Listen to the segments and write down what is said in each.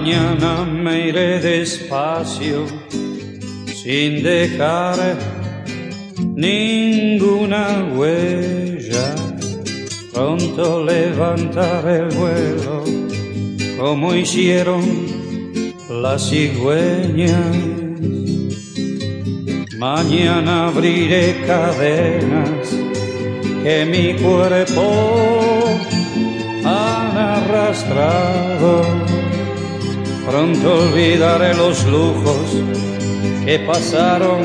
Mañana me iré despacio sin dejar ninguna huella. Pronto levantaré el vuelo como hicieron las cigüeñas. Mañana abriré cadenas que mi cuerpo han arrastrado. Pronto olvidaré los lujos que pasaron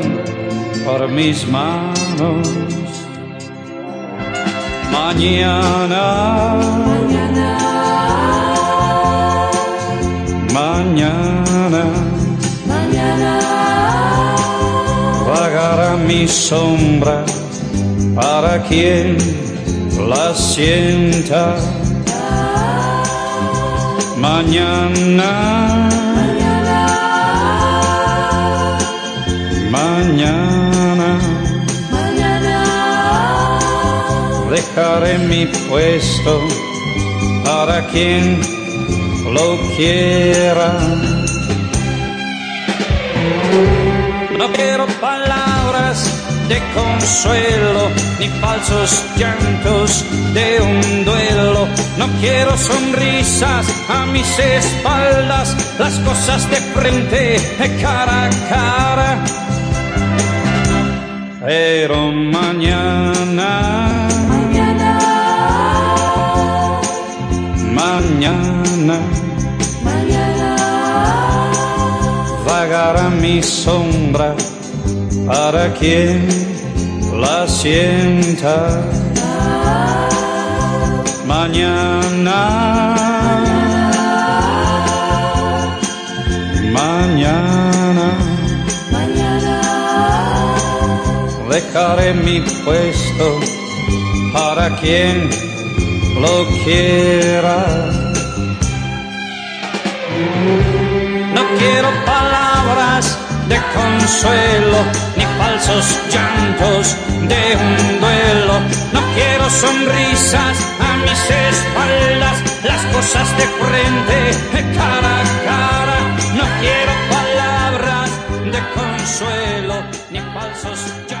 por mis manos. Mañana, mañana, mañana, vagará mi sombra para quien la sienta. Mañana, mañana, dejaré mi puesto para quien lo quiera. No quiero palabras de consuelo ni falsos llantos de un duelo. No quiero sonrisas a mis espaldas, las cosas de frente, de cara a cara. Pero mañana, mañana mañana, mi sombra para quien la sienta. Mañana, mañana mañana, dejaré mi puesto para quien lo quiera. No quiero palabras de consuelo, ni falsos llantos de un duelo. No quiero sonrisas a mis espaldas, las cosas de frente, de cara a cara. No quiero palabras de consuelo, ni falsos llantos.